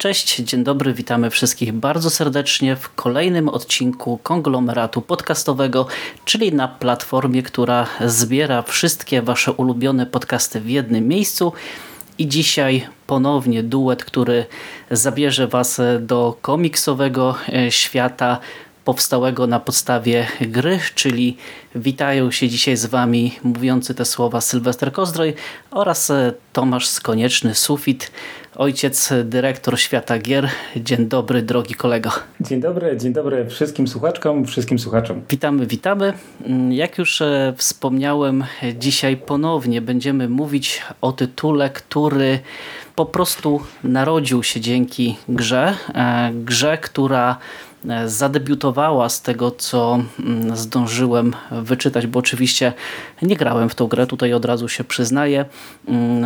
Cześć, dzień dobry, witamy wszystkich bardzo serdecznie w kolejnym odcinku konglomeratu podcastowego, czyli na platformie, która zbiera wszystkie Wasze ulubione podcasty w jednym miejscu. I dzisiaj ponownie duet, który zabierze Was do komiksowego e, świata powstałego na podstawie gry, czyli witają się dzisiaj z Wami mówiący te słowa Sylwester Kozdroj oraz e, Tomasz Skonieczny, Sufit, ojciec, dyrektor świata gier. Dzień dobry, drogi kolego. Dzień dobry, dzień dobry wszystkim słuchaczkom, wszystkim słuchaczom. Witamy, witamy. Mm, jak już e, wspomniałem, dzisiaj ponownie będziemy mówić o tytule, który po prostu narodził się dzięki grze. E, grze, która zadebiutowała z tego, co mm, zdążyłem wyczytać, bo oczywiście nie grałem w tą grę, tutaj od razu się przyznaję.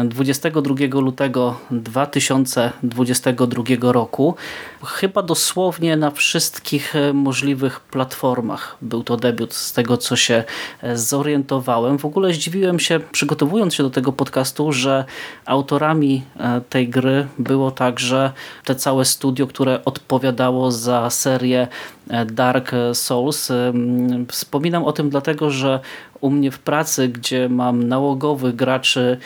22 mm, lutego 2022 roku, chyba dosłownie na wszystkich e, możliwych platformach był to debiut, z tego co się e, zorientowałem. W ogóle zdziwiłem się, przygotowując się do tego podcastu, że autorami tej gry było także te całe studio, które odpowiadało za serię serię e, Dark Souls. E, wspominam o tym dlatego, że u mnie w pracy, gdzie mam nałogowych graczy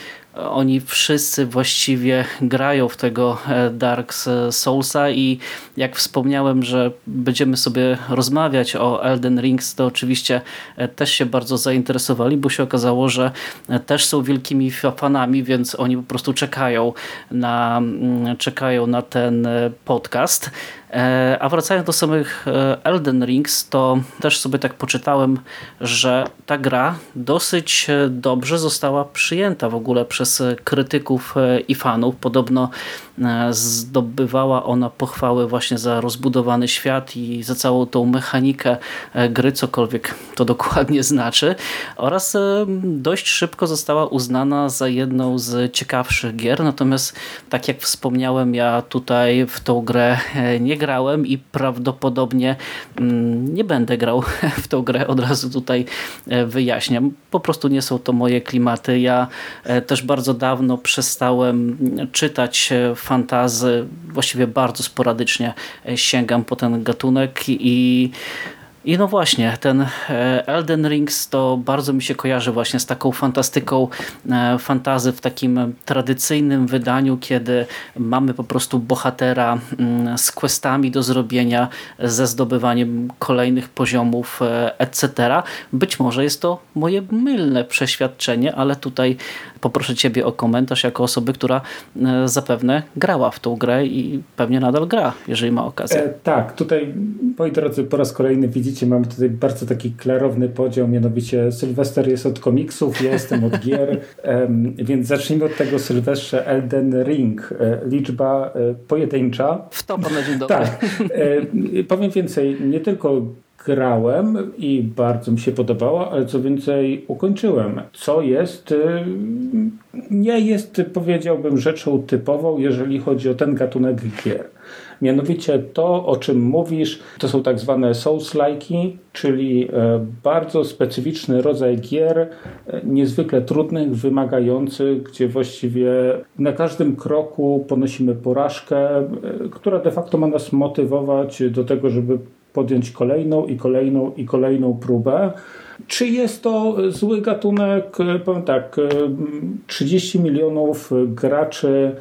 oni wszyscy właściwie grają w tego e, Dark Soulsa i jak wspomniałem, że będziemy sobie rozmawiać o Elden Rings, to oczywiście e, też się bardzo zainteresowali, bo się okazało, że e, też są wielkimi fanami, więc oni po prostu czekają na, mm, czekają na ten podcast. A wracając do samych Elden Rings, to też sobie tak poczytałem, że ta gra dosyć dobrze została przyjęta w ogóle przez krytyków e, i fanów. Podobno e, zdobywała ona pochwały właśnie za rozbudowany świat i za całą tą mechanikę e, gry, cokolwiek to dokładnie znaczy. Oraz dość szybko została uznana za jedną z ciekawszych gier. Natomiast tak jak wspomniałem, ja tutaj w tą grę nie grałem i prawdopodobnie mm, nie będę grał w tą grę. Od razu tutaj wyjaśniam. Po prostu nie są to moje klimaty. Ja też bardzo bardzo dawno przestałem czytać fantazy, właściwie bardzo sporadycznie sięgam po ten gatunek i i no właśnie, ten e, Elden Rings to bardzo mi się kojarzy właśnie z taką fantastyką e, fantazy w takim tradycyjnym wydaniu, kiedy mamy po prostu bohatera mm, z questami do zrobienia, ze zdobywaniem kolejnych poziomów, e, etc. Być może jest to moje mylne przeświadczenie, ale tutaj poproszę Ciebie o komentarz jako osoby, która zapewne grała w tą grę i pewnie nadal gra, jeżeli ma okazję. E, tak, tutaj moi drodzy, po raz kolejny widzicie widzicie, mamy tutaj bardzo taki klarowny podział, mianowicie Sylwester jest od komiksów, ja jestem od gier, więc zacznijmy od tego Sylwestrze Elden Ring. E, liczba e, pojedyncza. W to na dzień dobry. Tak. E, powiem więcej, nie tylko grałem i bardzo mi się podobała, ale co więcej ukończyłem, co jest nie jest powiedziałbym rzeczą typową, jeżeli chodzi o ten gatunek gier. Mianowicie to, o czym mówisz, to są tak zwane souls-like, czyli e, bardzo specyficzny rodzaj gier, e, niezwykle trudnych, wymagających, gdzie właściwie na każdym kroku ponosimy porażkę, e, która de facto ma nas motywować do tego, żeby podjąć kolejną i kolejną i kolejną próbę. Czy jest to zły gatunek? Powiem tak, 30 milionów graczy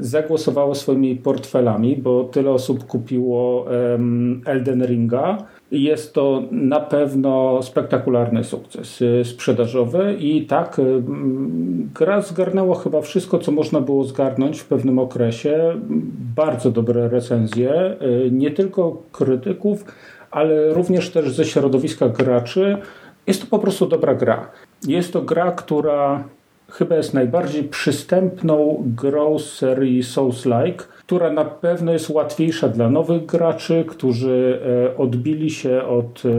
zagłosowało swoimi portfelami, bo tyle osób kupiło Elden Ringa. Jest to na pewno spektakularny sukces e, sprzedażowy i tak gra zgarnęła chyba wszystko, co można było zgarnąć w pewnym okresie. Bardzo dobre recenzje, e, nie tylko krytyków, ale również też ze środowiska graczy. Jest to po prostu dobra gra. Jest to gra, która chyba jest najbardziej przystępną grą z serii Souls-like, która na pewno jest łatwiejsza dla nowych graczy, którzy e, odbili się od e,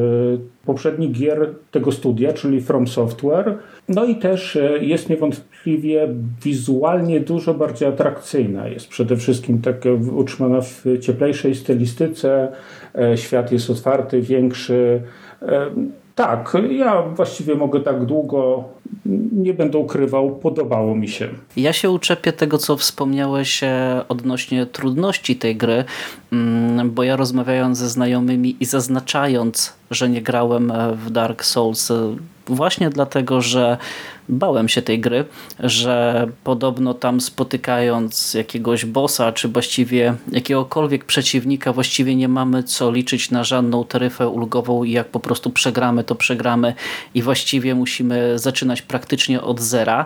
poprzednich gier tego studia, czyli From Software. No i też e, jest niewątpliwie wizualnie dużo bardziej atrakcyjna. Jest przede wszystkim tak utrzymana w cieplejszej stylistyce, świat jest otwarty, większy, Tak, ja właściwie mogę tak długo, nie będę ukrywał, podobało mi się. Ja się uczepię tego, co wspomniałeś e, odnośnie trudności tej gry, mm, bo ja rozmawiając ze znajomymi i zaznaczając, że nie grałem e, w Dark Souls e, właśnie dlatego, że bałem się tej gry, że podobno tam spotykając jakiegoś bossa, czy właściwie jakiegokolwiek przeciwnika, właściwie nie mamy co liczyć na żadną taryfę ulgową i jak po prostu przegramy, to przegramy i właściwie musimy zaczynać praktycznie od zera,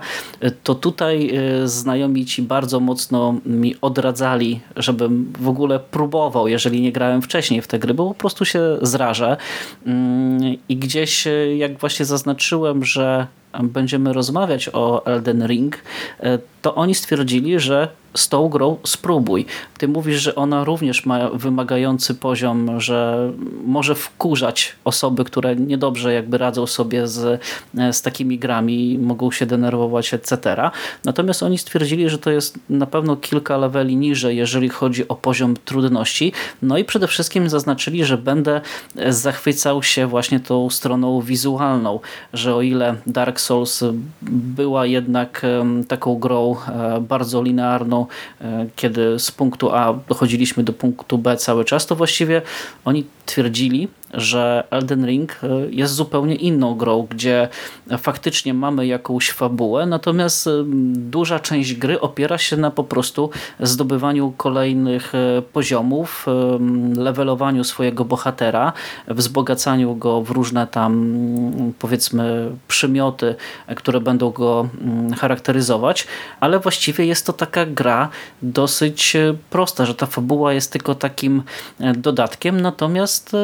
to tutaj e, znajomi ci bardzo mocno mi odradzali, żebym w ogóle próbował, jeżeli nie grałem wcześniej w te gry, bo po prostu się zrażę. Mm, i gdzieś e, jak właśnie zaznaczyłem, że będziemy rozmawiać o Elden Ring, e, to oni stwierdzili, że z tą grą spróbuj. Ty mówisz, że ona również ma wymagający poziom, że może wkurzać osoby, które niedobrze jakby radzą sobie z, z takimi grami, mogą się denerwować, etc. Natomiast oni stwierdzili, że to jest na pewno kilka leveli niżej, jeżeli chodzi o poziom trudności. No i przede wszystkim zaznaczyli, że będę zachwycał się właśnie tą stroną wizualną, że o ile Dark Souls była jednak taką grą e, bardzo linearną, E, kiedy z punktu A dochodziliśmy do punktu B cały czas, to właściwie oni twierdzili, że Elden Ring e, jest zupełnie inną grą, gdzie faktycznie mamy jakąś fabułę, natomiast e, duża część gry opiera się na po prostu zdobywaniu kolejnych e, poziomów, levelowaniu swojego bohatera, wzbogacaniu go w różne tam powiedzmy przymioty, które będą go charakteryzować, ale właściwie jest to taka gra dosyć prosta, że ta fabuła jest tylko takim dodatkiem, natomiast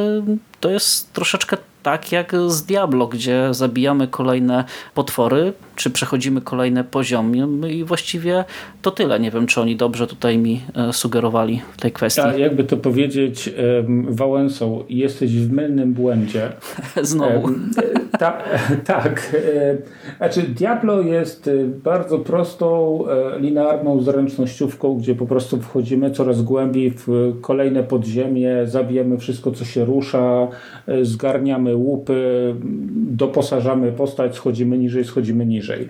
to jest troszeczkę tak jak z Diablo, gdzie zabijamy kolejne potwory, czy przechodzimy kolejne poziomy i właściwie to tyle. Nie wiem, czy oni dobrze tutaj mi e, sugerowali w tej kwestii. A jakby to powiedzieć Wałęsą, jesteś w mylnym błędzie. Znowu. Ta, tak. Znaczy Diablo jest e, bardzo prostą, e, linearną zręcznościówką, gdzie po prostu wchodzimy coraz głębiej w kolejne podziemie, zabijamy wszystko, co się rusza, zgarniamy łupy, doposażamy postać, schodzimy niżej, schodzimy niżej.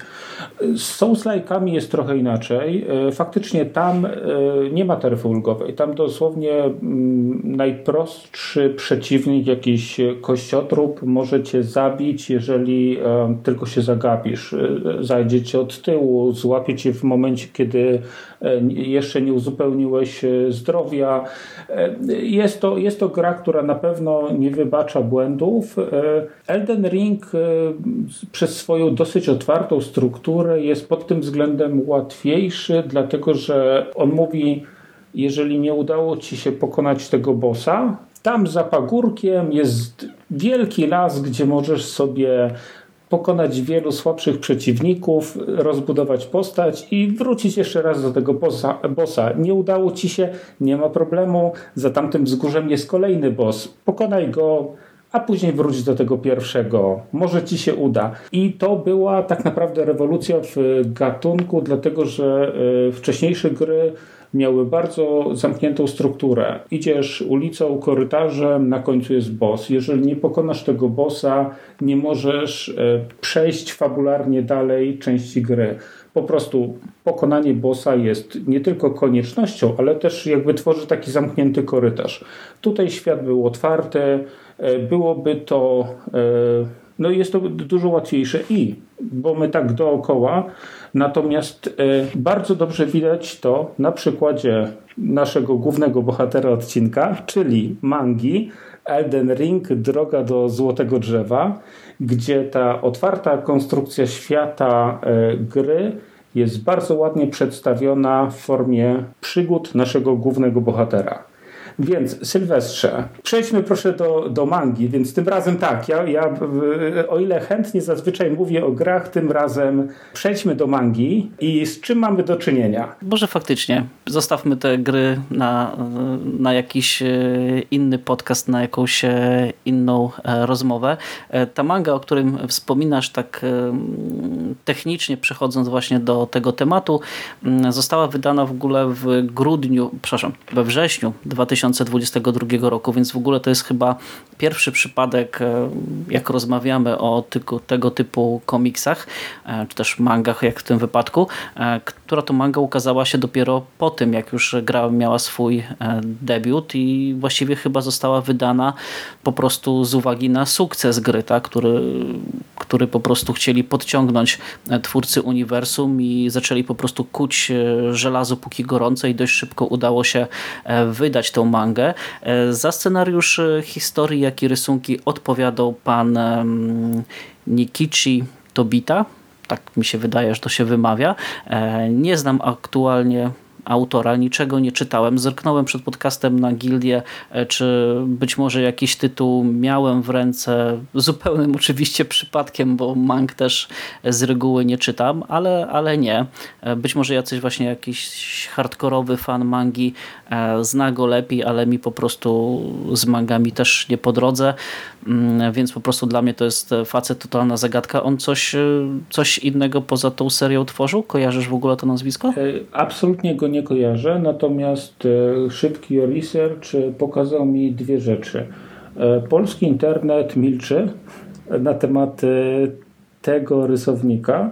Z Souls-like'ami jest trochę inaczej. E, faktycznie tam e, nie ma taryfy ulgowej. Tam dosłownie mm, najprostszy przeciwnik, jakiś kościotrup może cię zabić, jeżeli e, tylko się zagapisz. Zajdzie cię od tyłu, złapie cię w momencie, kiedy jeszcze nie uzupełniłeś zdrowia. Jest to, jest to gra, która na pewno nie wybacza błędów. Elden Ring przez swoją dosyć otwartą strukturę jest pod tym względem łatwiejszy, dlatego że on mówi, jeżeli nie udało ci się pokonać tego bossa, tam za pagórkiem jest wielki las, gdzie możesz sobie pokonać wielu słabszych przeciwników, rozbudować postać i wrócić jeszcze raz do tego bossa. bossa. Nie udało ci się, nie ma problemu, za tamtym wzgórzem jest kolejny boss. Pokonaj go, a później wróć do tego pierwszego. Może ci się uda. I to była tak naprawdę rewolucja w gatunku, dlatego że e, wcześniejsze gry miały bardzo zamkniętą strukturę. Idziesz ulicą, korytarzem, na końcu jest boss. Jeżeli nie pokonasz tego bossa, nie możesz e, przejść fabularnie dalej części gry. Po prostu pokonanie bossa jest nie tylko koniecznością, ale też jakby tworzy taki zamknięty korytarz. Tutaj świat był otwarty, e, byłoby to, e, no jest to dużo łatwiejsze i, bo my tak dookoła, natomiast e, bardzo dobrze widać to na przykładzie naszego głównego bohatera odcinka, czyli mangi Elden Ring, Droga do Złotego Drzewa, gdzie ta otwarta konstrukcja świata gry jest bardzo ładnie przedstawiona w formie przygód naszego głównego bohatera. Więc Sylwestrze, przejdźmy proszę do, do mangi, więc tym razem tak, ja, ja o ile chętnie zazwyczaj mówię o grach, tym razem przejdźmy do mangi i z czym mamy do czynienia? Może faktycznie, zostawmy te gry na, na jakiś e, inny podcast, na jakąś e, inną e, rozmowę. Ta manga, o którym wspominasz tak technicznie przechodząc właśnie do tego tematu, została wydana w ogóle w grudniu, przepraszam, we wrześniu 2000 2022 roku, więc w ogóle to jest chyba pierwszy przypadek, e, jak rozmawiamy o tylko tego typu komiksach, e, czy też mangach, jak w tym wypadku, e, która to manga ukazała się dopiero po tym, jak już gra miała swój debiut i właściwie chyba została wydana po prostu z uwagi na sukces gry, tak? który, który po prostu chcieli podciągnąć twórcy uniwersum i zaczęli po prostu kuć żelazo póki gorące i dość szybko udało się wydać tą mangę. Za scenariusz historii jak i rysunki odpowiadał pan Nikichi Tobita. Tak mi się wydaje, że to się wymawia. E, nie znam aktualnie autora, niczego nie czytałem. Zerknąłem przed podcastem na gildię, e, czy być może jakiś tytuł miałem w ręce, zupełnym oczywiście przypadkiem, bo mang też z reguły nie czytam, ale, ale nie. E, być może jacyś właśnie jakiś hardkorowy fan mangi e, zna go lepiej, ale mi po prostu z mangami też nie po drodze, mm, więc po prostu dla mnie to jest facet totalna zagadka. On coś, coś innego poza tą serią tworzył? Kojarzysz w ogóle to nazwisko? Absolutnie go nie nie kojarzę, natomiast e, szybki research pokazał mi dwie rzeczy. E, polski internet milczy na temat e, tego rysownika.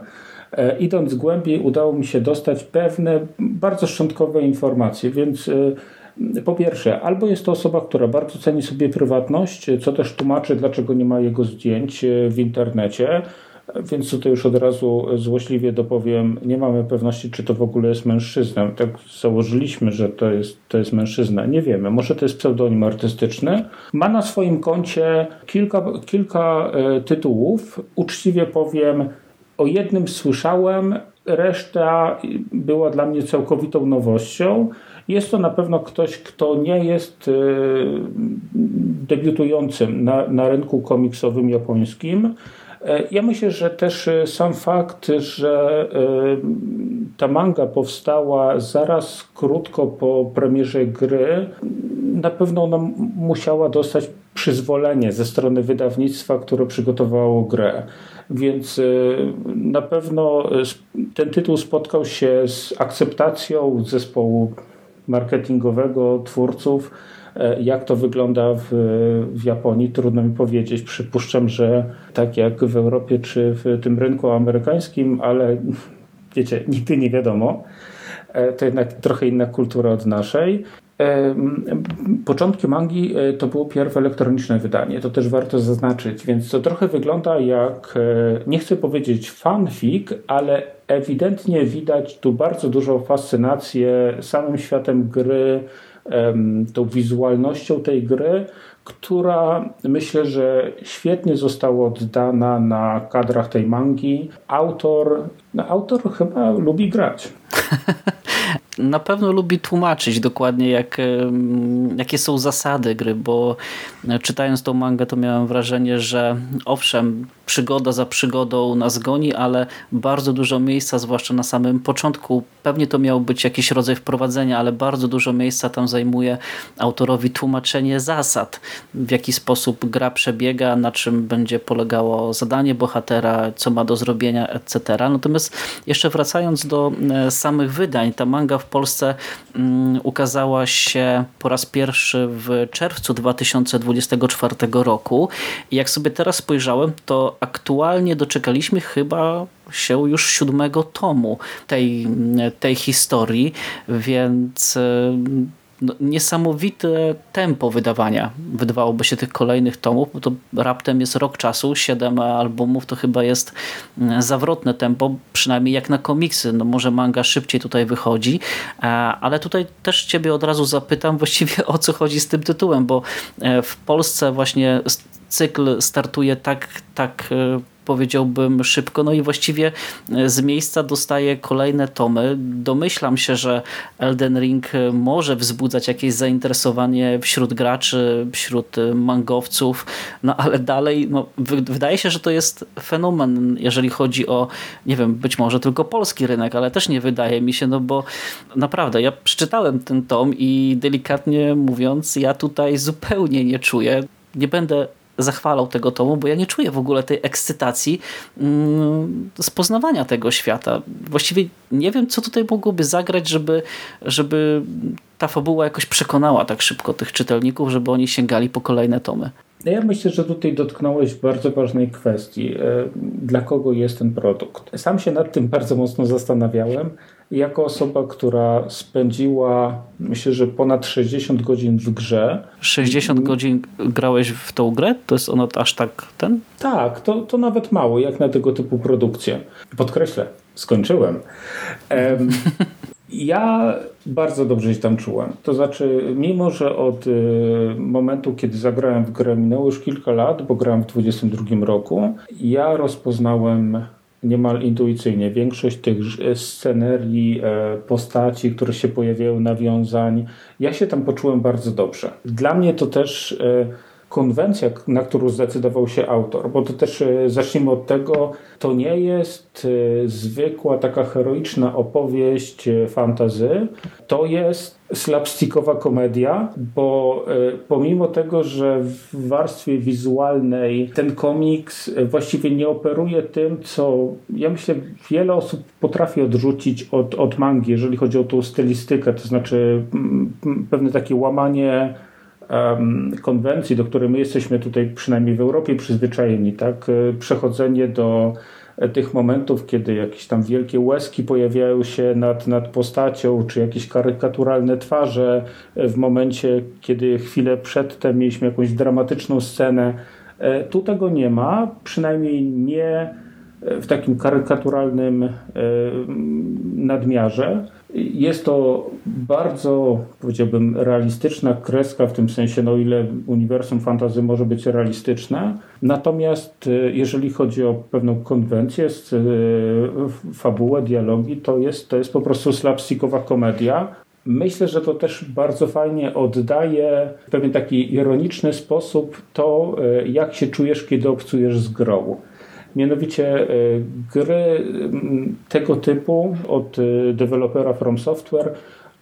Idąc głębiej, udało mi się dostać pewne bardzo szczątkowe informacje, więc po pierwsze, albo jest to osoba, która bardzo ceni sobie prywatność, co też tłumaczy, dlaczego nie ma jego zdjęć w internecie. Więc tutaj już od razu złośliwie dopowiem, nie mamy pewności, czy to w ogóle jest mężczyzna. Tak założyliśmy, że to jest, to jest mężczyzna. Nie wiemy. Może to jest pseudonim artystyczny. Ma na swoim koncie kilka, kilka e, tytułów. Uczciwie powiem, o jednym słyszałem, reszta była dla mnie całkowitą nowością. Jest to na pewno ktoś, kto nie jest e, debiutującym na, na rynku komiksowym japońskim. Ja myślę, że też e, sam fakt, że e, ta manga powstała zaraz krótko po premierze gry, na pewno ona musiała dostać przyzwolenie ze strony wydawnictwa, które przygotowało grę. Więc na pewno ten tytuł spotkał się z akceptacją zespołu marketingowego, twórców jak to wygląda w, w Japonii, trudno mi powiedzieć. Przypuszczam, że tak jak w Europie czy w tym rynku amerykańskim, ale wiecie, nigdy nie wiadomo. E, to jednak trochę inna kultura od naszej. E, początki mangi to było pierwsze elektroniczne wydanie, to też warto zaznaczyć, więc to trochę wygląda jak, nie chcę powiedzieć fanfic, ale ewidentnie widać tu bardzo dużą fascynację samym światem gry, tą wizualnością tej gry, która myślę, że świetnie została oddana na kadrach tej mangi. Autor, no autor chyba lubi grać. na pewno lubi tłumaczyć dokładnie jak, jakie są zasady gry, bo e, czytając tą mangę to miałem wrażenie, że owszem, przygoda za przygodą nas goni, ale bardzo dużo miejsca, zwłaszcza na samym początku, pewnie to miał być jakiś rodzaj wprowadzenia, ale bardzo dużo miejsca tam zajmuje autorowi tłumaczenie zasad, w jaki sposób gra przebiega, na czym będzie polegało zadanie bohatera, co ma do zrobienia, etc. Natomiast jeszcze wracając do e, samych wydań, ta manga w Polsce mm, ukazała się po raz pierwszy w czerwcu 2024 roku. I jak sobie teraz spojrzałem, to aktualnie doczekaliśmy chyba się już siódmego tomu tej, tej historii, więc no, niesamowite tempo wydawania wydawałoby się tych kolejnych tomów, bo to raptem jest rok czasu, siedem albumów to chyba jest mm, zawrotne tempo, przynajmniej jak na komiksy. No może manga szybciej tutaj wychodzi, e, ale tutaj też ciebie od razu zapytam właściwie o co chodzi z tym tytułem, bo e, w Polsce właśnie cykl startuje tak, tak e, powiedziałbym szybko, no i właściwie e, z miejsca dostaje kolejne tomy. Domyślam się, że Elden Ring e, może wzbudzać jakieś zainteresowanie wśród graczy, wśród e, mangowców, no ale dalej no, wydaje się, że to jest fenomen, jeżeli chodzi o, nie wiem, być może tylko polski rynek, ale też nie wydaje mi się, no bo naprawdę, ja przeczytałem ten tom i delikatnie mówiąc, ja tutaj zupełnie nie czuję. Nie będę zachwalał tego tomu, bo ja nie czuję w ogóle tej ekscytacji mm, z poznawania tego świata. Właściwie nie wiem, co tutaj mogłoby zagrać, żeby, żeby ta fabuła jakoś przekonała tak szybko tych czytelników, żeby oni sięgali po kolejne tomy. Ja myślę, że tutaj dotknąłeś bardzo ważnej kwestii. E, dla kogo jest ten produkt? Sam się nad tym bardzo mocno zastanawiałem. Jako osoba, która spędziła, myślę, że ponad 60 godzin w grze. 60 godzin grałeś w tą grę? To jest ono aż tak ten? Tak, to, to nawet mało, jak na tego typu produkcję. Podkreślę, skończyłem. Ja bardzo dobrze się tam czułem. To znaczy, mimo że od y, momentu, kiedy zagrałem w grę, minęło już kilka lat, bo grałem w 22 roku, ja rozpoznałem niemal intuicyjnie większość tych scenerii, e, postaci, które się pojawiają, nawiązań. Ja się tam poczułem bardzo dobrze. Dla mnie to też e, konwencja, na którą zdecydował się autor, bo to też e, zacznijmy od tego, to nie jest e, zwykła taka heroiczna opowieść e, fantazy, to jest slapstickowa komedia, bo pomimo tego, że w warstwie wizualnej ten komiks właściwie nie operuje tym, co ja myślę wiele osób potrafi odrzucić od, od mangi, jeżeli chodzi o tą stylistykę, to znaczy pewne takie łamanie konwencji, do której my jesteśmy tutaj przynajmniej w Europie przyzwyczajeni, tak? E, przechodzenie do e, tych momentów, kiedy jakieś tam wielkie łezki pojawiają się nad, nad postacią, czy jakieś karykaturalne twarze e, w momencie, kiedy chwilę przedtem mieliśmy jakąś dramatyczną scenę. Tu tego nie ma, przynajmniej nie w takim karykaturalnym nadmiarze. Jest to bardzo, powiedziałbym, realistyczna kreska, w tym sensie, no ile uniwersum fantazy może być realistyczne. Natomiast e, jeżeli chodzi o pewną konwencję, e, fabułę, dialogi, to jest, to jest po prostu slapstickowa komedia. Myślę, że to też bardzo fajnie oddaje w pewien taki ironiczny sposób to, e, jak się czujesz, kiedy obcujesz z grą. Mianowicie e, gry tego typu od e, dewelopera From Software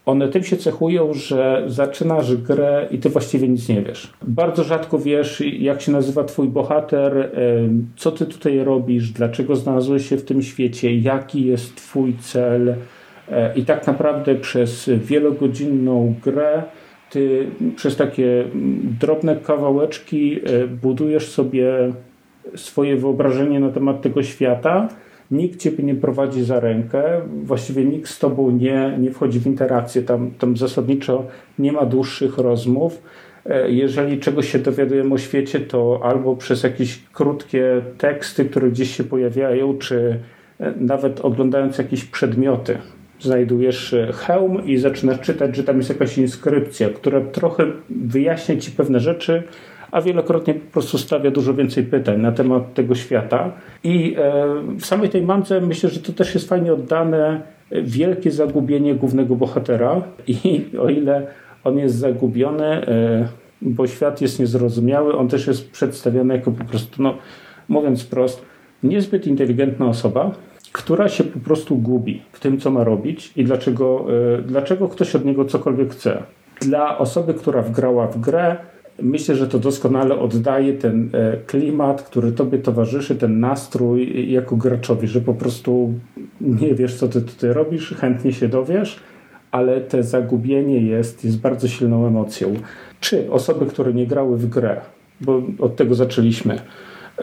one tym się cechują, że zaczynasz grę i ty właściwie nic nie wiesz. Bardzo rzadko wiesz, jak się nazywa twój bohater, e, co ty tutaj robisz, dlaczego znalazłeś się w tym świecie, jaki jest twój cel. I tak naprawdę przez wielogodzinną grę ty przez takie drobne kawałeczki budujesz sobie swoje wyobrażenie na temat tego świata. Nikt ciebie nie prowadzi za rękę, właściwie nikt z tobą nie, nie wchodzi w interakcję. Tam, tam zasadniczo nie ma dłuższych rozmów. E, jeżeli czegoś się dowiadujemy o świecie, to albo przez jakieś krótkie teksty, które gdzieś się pojawiają, czy e, nawet oglądając jakieś przedmioty. Znajdujesz e, hełm i zaczynasz czytać, że tam jest jakaś inskrypcja, która trochę wyjaśnia ci pewne rzeczy, a wielokrotnie po prostu stawia dużo więcej pytań na temat tego świata. I e, w samej tej mance myślę, że to też jest fajnie oddane wielkie zagubienie głównego bohatera i o ile on jest zagubiony, e, bo świat jest niezrozumiały, on też jest przedstawiony jako po prostu, no mówiąc wprost, niezbyt inteligentna osoba, która się po prostu gubi w tym, co ma robić i dlaczego, e, dlaczego ktoś od niego cokolwiek chce. Dla osoby, która wgrała w grę, Myślę, że to doskonale oddaje ten e, klimat, który tobie towarzyszy, ten nastrój jako graczowi, że po prostu nie wiesz, co ty tutaj robisz, chętnie się dowiesz, ale te zagubienie jest, jest bardzo silną emocją. Czy osoby, które nie grały w grę, bo od tego zaczęliśmy,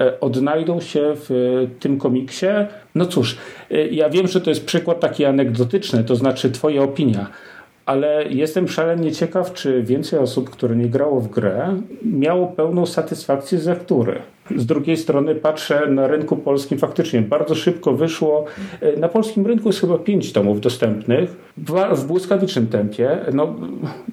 e, odnajdą się w tym komiksie? No cóż, e, ja wiem, że to jest przykład taki anegdotyczny, to znaczy twoja opinia, ale jestem szalenie ciekaw, czy więcej osób, które nie grało w grę, miało pełną satysfakcję z lektury. Z drugiej strony patrzę na rynku polskim, faktycznie bardzo szybko wyszło. E, na polskim rynku jest chyba pięć tomów dostępnych w błyskawicznym tempie. No,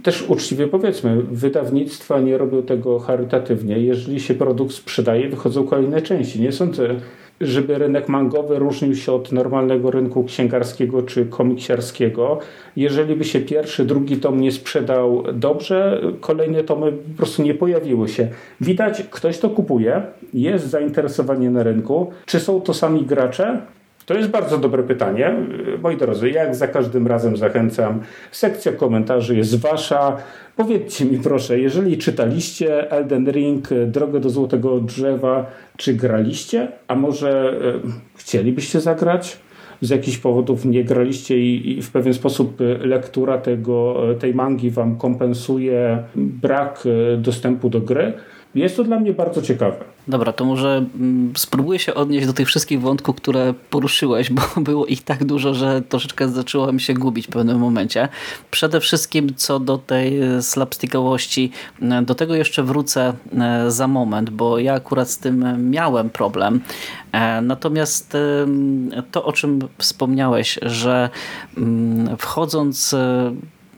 też uczciwie powiedzmy, wydawnictwa nie robią tego charytatywnie. Jeżeli się produkt sprzedaje, wychodzą kolejne części. Nie sądzę, żeby rynek mangowy różnił się od normalnego rynku księgarskiego czy komiksiarskiego. Jeżeli by się pierwszy, drugi tom nie sprzedał dobrze, kolejne tomy po prostu nie pojawiły się. Widać, ktoś to kupuje, jest zainteresowanie na rynku. Czy są to sami gracze? To jest bardzo dobre pytanie. Moi drodzy, jak za każdym razem zachęcam, sekcja komentarzy jest wasza. Powiedzcie mi proszę, jeżeli czytaliście Elden Ring, Drogę do Złotego Drzewa, czy graliście? A może e, chcielibyście zagrać? Z jakichś powodów nie graliście i, i w pewien sposób lektura tego, tej mangi wam kompensuje brak e, dostępu do gry? Jest to dla mnie bardzo ciekawe. Dobra, to może mm, spróbuję się odnieść do tych wszystkich wątków, które poruszyłeś, bo było ich tak dużo, że troszeczkę zaczęło mi się gubić w pewnym momencie. Przede wszystkim co do tej e, slapstickowości, e, do tego jeszcze wrócę e, za moment, bo ja akurat z tym miałem problem. Natomiast to, o czym wspomniałeś, że mm, wchodząc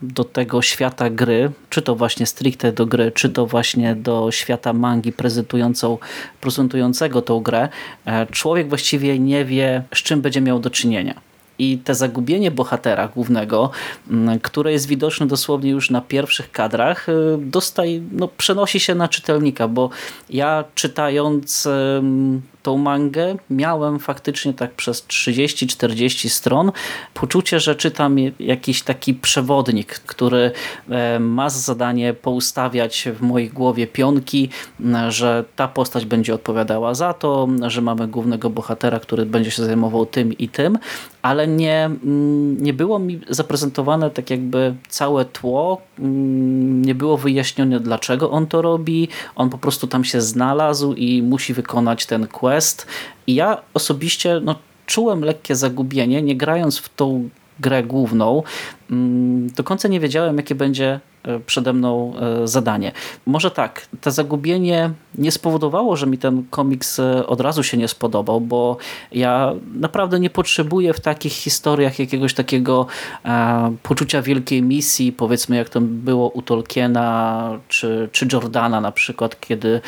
do tego świata gry, czy to właśnie stricte do gry, czy to właśnie do świata mangi prezentującą, prezentującego tą grę, e, człowiek właściwie nie wie, z czym będzie miał do czynienia. I te zagubienie bohatera głównego, które jest widoczne dosłownie już na pierwszych kadrach, e, dostaje, no, przenosi się na czytelnika, bo ja czytając tą mangę. Miałem faktycznie tak przez 30-40 stron. Poczucie, że czytam jakiś taki przewodnik, który e, ma za zadanie poustawiać w mojej głowie pionki, że ta postać będzie odpowiadała za to, że mamy głównego bohatera, który będzie się zajmował tym i tym, ale nie, mm, nie było mi zaprezentowane tak jakby całe tło, mm, nie było wyjaśnione dlaczego on to robi, on po prostu tam się znalazł i musi wykonać ten quest. I ja osobiście no, czułem lekkie zagubienie, nie grając w tą grę główną, do końca nie wiedziałem, jakie będzie E, przede mną e, zadanie. Może tak, to zagubienie nie spowodowało, że mi ten komiks e, od razu się nie spodobał, bo ja naprawdę nie potrzebuję w takich historiach jakiegoś takiego poczucia wielkiej misji, powiedzmy jak to było u Tolkiena czy, czy Jordana na przykład, kiedy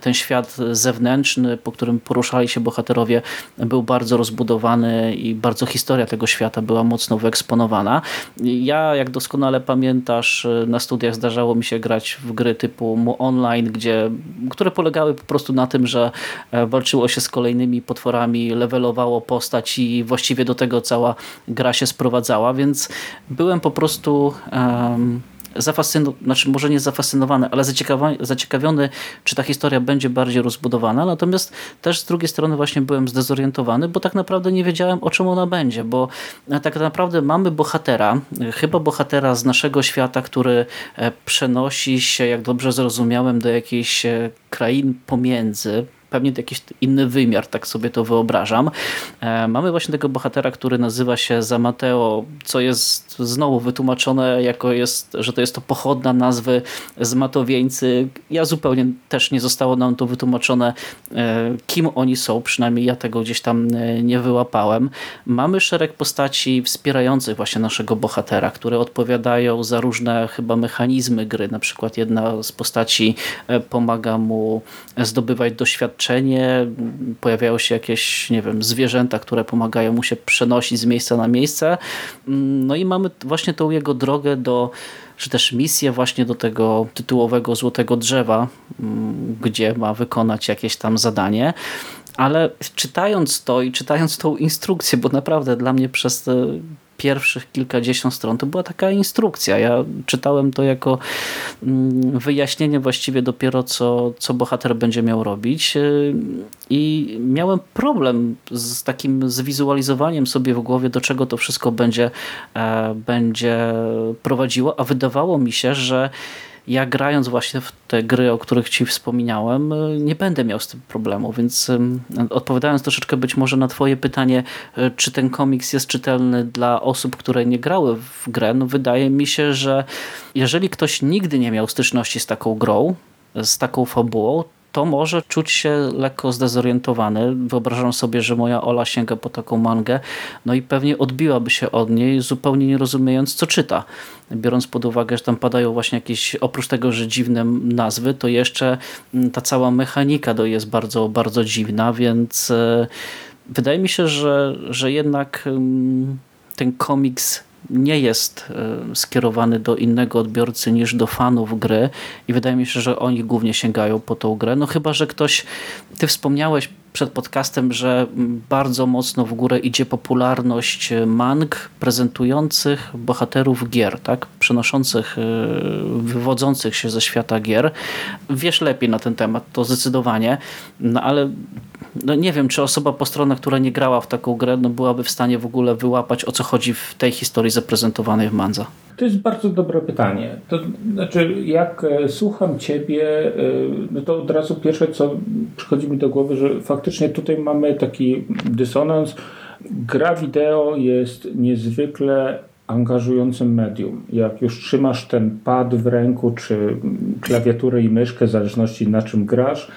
ten świat zewnętrzny, po którym poruszali się bohaterowie, był bardzo rozbudowany i bardzo historia tego świata była mocno wyeksponowana. Ja, jak doskonale pamiętasz, na studiach zdarzało mi się grać w gry typu Online, gdzie, które polegały po prostu na tym, że e, walczyło się z kolejnymi potworami, levelowało postać i właściwie do tego cała gra się sprowadzała, więc byłem po prostu um, zafascynowany, znaczy może nie zafascynowany, ale zaciekawiony, czy ta historia będzie bardziej rozbudowana. Natomiast też z drugiej strony właśnie byłem zdezorientowany, bo tak naprawdę nie wiedziałem o czym ona będzie, bo tak naprawdę mamy bohatera, chyba bohatera z naszego świata, który e, przenosi się, jak dobrze zrozumiałem, do jakiejś e, krain pomiędzy, pewnie jakiś inny wymiar, tak sobie to wyobrażam. E, mamy właśnie tego bohatera, który nazywa się Zamateo, co jest znowu wytłumaczone jako jest, że to jest to pochodna nazwy z Matowieńcy. Ja zupełnie też nie zostało nam to wytłumaczone, e, kim oni są, przynajmniej ja tego gdzieś tam e, nie wyłapałem. Mamy szereg postaci wspierających właśnie naszego bohatera, które odpowiadają za różne chyba mechanizmy gry. Na przykład jedna z postaci pomaga mu zdobywać doświadczenia doświadczenie, pojawiają się jakieś, nie wiem, zwierzęta, które pomagają mu się przenosić z miejsca na miejsce. Mm, no i mamy właśnie tą jego drogę do czy też misję właśnie do tego tytułowego Złotego Drzewa, mm, gdzie ma wykonać jakieś tam zadanie. Ale czytając to i czytając tą instrukcję, bo naprawdę dla mnie przez pierwszych kilkadziesiąt stron to była taka instrukcja. Ja czytałem to jako mm, wyjaśnienie właściwie dopiero co, co bohater będzie miał robić y, i miałem problem z takim zwizualizowaniem sobie w głowie do czego to wszystko będzie, e, będzie prowadziło, a wydawało mi się, że ja grając właśnie w te gry, o których Ci wspominałem, y, nie będę miał z tym problemu, więc odpowiadając troszeczkę być może na Twoje pytanie, y, czy ten komiks jest czytelny dla osób, które nie grały w grę, no wydaje mi się, że jeżeli ktoś nigdy nie miał styczności z taką grą, z taką fabułą, to może czuć się lekko zdezorientowany. Wyobrażam sobie, że moja Ola sięga po taką mangę, no i pewnie odbiłaby się od niej, zupełnie nie rozumiejąc, co czyta. Biorąc pod uwagę, że tam padają właśnie jakieś, oprócz tego, że dziwne nazwy, to jeszcze mm, ta cała mechanika to jest bardzo, bardzo dziwna, więc e, wydaje mi się, że, że jednak mm, ten komiks nie jest e, skierowany do innego odbiorcy niż do fanów gry i wydaje mi się, że oni głównie sięgają po tą grę. No chyba, że ktoś, ty wspomniałeś przed podcastem, że bardzo mocno w górę idzie popularność mang prezentujących bohaterów gier, tak? przenoszących, e, wywodzących się ze świata gier. Wiesz lepiej na ten temat, to zdecydowanie, no ale no nie wiem, czy osoba po stronę, która nie grała w taką grę, no byłaby w stanie w ogóle wyłapać, o co chodzi w tej historii zaprezentowanej w Manza. To jest bardzo dobre pytanie. To znaczy, jak e, słucham Ciebie, e, no to od razu pierwsze, co przychodzi mi do głowy, że faktycznie tutaj mamy taki dysonans. Gra wideo jest niezwykle angażującym medium. Jak już trzymasz ten pad w ręku, czy klawiaturę i myszkę, w zależności na czym grasz,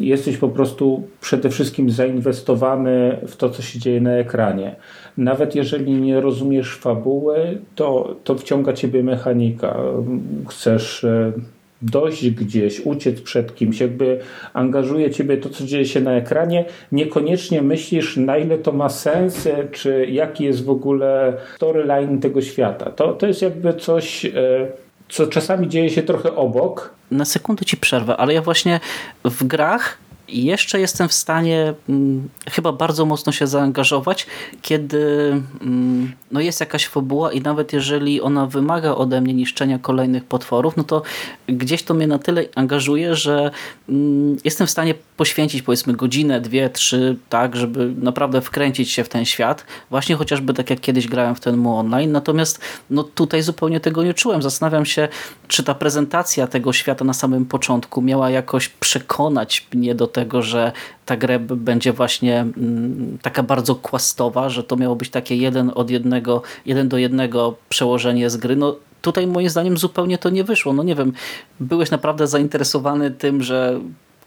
jesteś po prostu przede wszystkim zainwestowany w to, co się dzieje na ekranie. Nawet jeżeli nie rozumiesz fabuły, to, to wciąga ciebie mechanika. Chcesz e, dojść gdzieś, uciec przed kimś, jakby angażuje ciebie to, co dzieje się na ekranie. Niekoniecznie myślisz, na ile to ma sens, e, czy jaki jest w ogóle storyline tego świata. To, to jest jakby coś, e, co czasami dzieje się trochę obok, na sekundę ci przerwę, ale ja właśnie w grach jeszcze jestem w stanie mm, chyba bardzo mocno się zaangażować, kiedy mm, no jest jakaś fabuła i nawet jeżeli ona wymaga ode mnie niszczenia kolejnych potworów, no to gdzieś to mnie na tyle angażuje, że mm, jestem w stanie poświęcić powiedzmy godzinę, dwie, trzy, tak, żeby naprawdę wkręcić się w ten świat. Właśnie chociażby tak jak kiedyś grałem w ten mu online. Natomiast no tutaj zupełnie tego nie czułem. Zastanawiam się, czy ta prezentacja tego świata na samym początku miała jakoś przekonać mnie do tego, że ta gra będzie właśnie mm, taka bardzo kłastowa, że to miało być takie jeden od jednego, jeden do jednego przełożenie z gry. No tutaj moim zdaniem zupełnie to nie wyszło. No nie wiem, byłeś naprawdę zainteresowany tym, że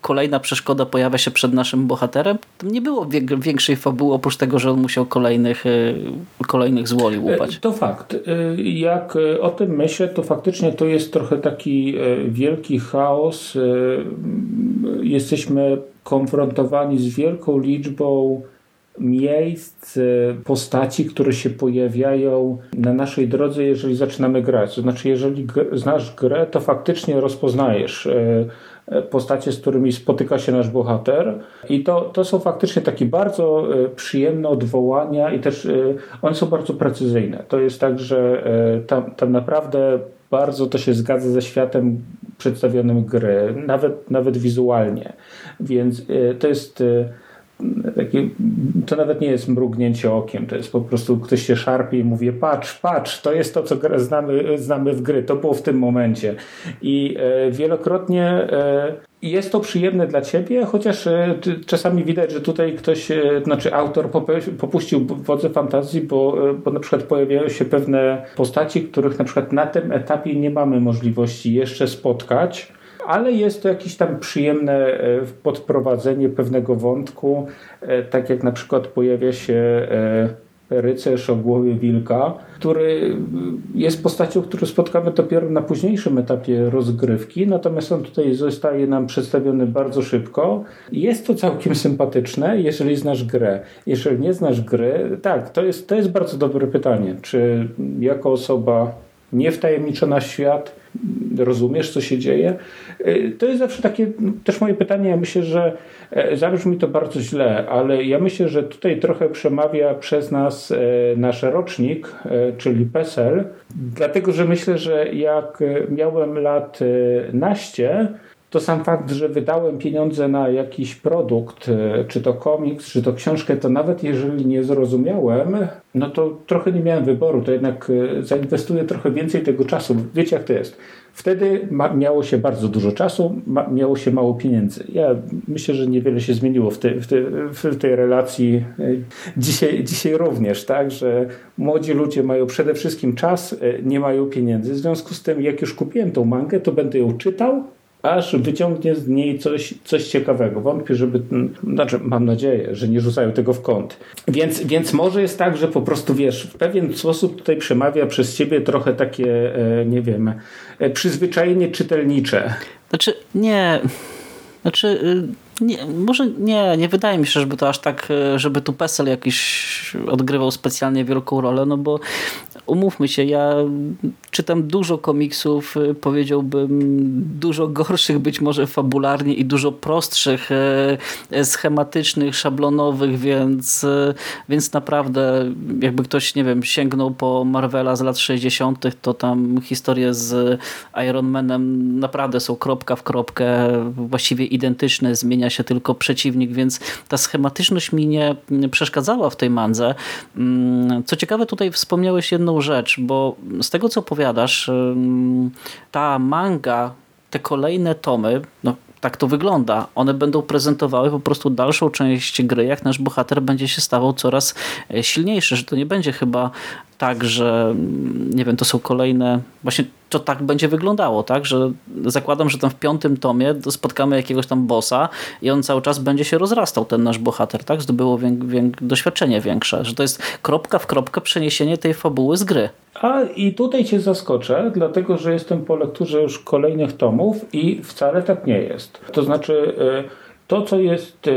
kolejna przeszkoda pojawia się przed naszym bohaterem. Tam nie było większej fabuły oprócz tego, że on musiał kolejnych, y, kolejnych złoli łupać. E, to fakt. E, jak e, o tym myślę, to faktycznie to jest trochę taki wielki chaos. Jesteśmy konfrontowani z wielką liczbą miejsc, postaci, które się pojawiają na naszej drodze, jeżeli zaczynamy grać. To znaczy, jeżeli znasz grę, to faktycznie rozpoznajesz postacie, z którymi spotyka się nasz bohater. I to, to są faktycznie takie bardzo e, przyjemne odwołania i też e, one są bardzo precyzyjne. To jest tak, że e, tam, tam naprawdę bardzo to się zgadza ze światem przedstawionym gry, nawet, nawet wizualnie. Więc to jest to nawet nie jest mrugnięcie okiem, to jest po prostu ktoś się szarpie i mówi patrz, patrz, to jest to, co znamy, znamy w gry, to było w tym momencie. I e, wielokrotnie e, jest to przyjemne dla ciebie, chociaż e, czasami widać, że tutaj ktoś, znaczy autor popuścił wodze fantazji, bo, bo na przykład pojawiają się pewne postaci, których na przykład na tym etapie nie mamy możliwości jeszcze spotkać ale jest to jakieś tam przyjemne e, podprowadzenie pewnego wątku, e, tak jak na przykład pojawia się e, rycerz o głowie wilka, który jest postacią, którą spotkamy dopiero na późniejszym etapie rozgrywki, natomiast on tutaj zostaje nam przedstawiony bardzo szybko. Jest to całkiem sympatyczne, jeżeli znasz grę. Jeżeli nie znasz gry, tak, to jest, to jest bardzo dobre pytanie, czy jako osoba niewtajemniczona świat, rozumiesz, co się dzieje. Y, to jest zawsze takie też moje pytanie. Ja myślę, że e, zabrzmi to bardzo źle, ale ja myślę, że tutaj trochę przemawia przez nas e, nasz rocznik, e, czyli PESEL, dlatego że myślę, że jak miałem lat naście, to sam fakt, że wydałem pieniądze na jakiś produkt, e, czy to komiks, czy to książkę, to nawet jeżeli nie zrozumiałem, no to trochę nie miałem wyboru, to jednak e, zainwestuję trochę więcej tego czasu. Wiecie jak to jest. Wtedy miało się bardzo dużo czasu, miało się mało pieniędzy. Ja myślę, że niewiele się zmieniło w, te, w, w tej relacji e, dzisiaj, dzisiaj również, tak, że młodzi ludzie mają przede wszystkim czas, nie mają pieniędzy. W związku z tym, jak już kupiłem tą mangę, to będę ją czytał, aż wyciągnie z niej coś, coś ciekawego. Wątpię, żeby, znaczy mam nadzieję, że nie rzucają tego w kąt. Więc, więc może jest tak, że po prostu wiesz, w pewien sposób tutaj przemawia przez ciebie trochę takie, e, nie wiem, e, przyzwyczajenie czytelnicze. Znaczy, nie. Znaczy, y, nie, może nie, nie wydaje mi się, żeby to aż tak, y, żeby tu PESEL jakiś odgrywał specjalnie wielką rolę, no bo umówmy się, ja czytam dużo komiksów, y, powiedziałbym dużo gorszych być może fabularnie i dużo prostszych, y, schematycznych, szablonowych, więc, więc naprawdę jakby ktoś, nie wiem, sięgnął po Marvela z lat 60., to tam historie z Iron Manem naprawdę są kropka w kropkę, właściwie identyczne, zmienia się tylko przeciwnik, więc ta schematyczność mi nie przeszkadzała w tej mandze. Mm, co ciekawe, tutaj wspomniałeś jedną rzecz, bo z tego co opowiadasz, ta manga, te kolejne tomy, no tak to wygląda. One będą prezentowały po prostu dalszą część gry, jak nasz bohater będzie się stawał coraz e, silniejszy, że to nie będzie chyba tak, że nie wiem, to są kolejne, właśnie to tak będzie wyglądało, tak, że zakładam, że tam w piątym tomie spotkamy jakiegoś tam bossa i on cały czas będzie się rozrastał, ten nasz bohater, tak, zdobyło wiek, doświadczenie większe, że to jest kropka w kropkę przeniesienie tej fabuły z gry. A i tutaj cię zaskoczę, dlatego że jestem po lekturze już kolejnych tomów i wcale tak nie jest. To znaczy e, to, co jest e,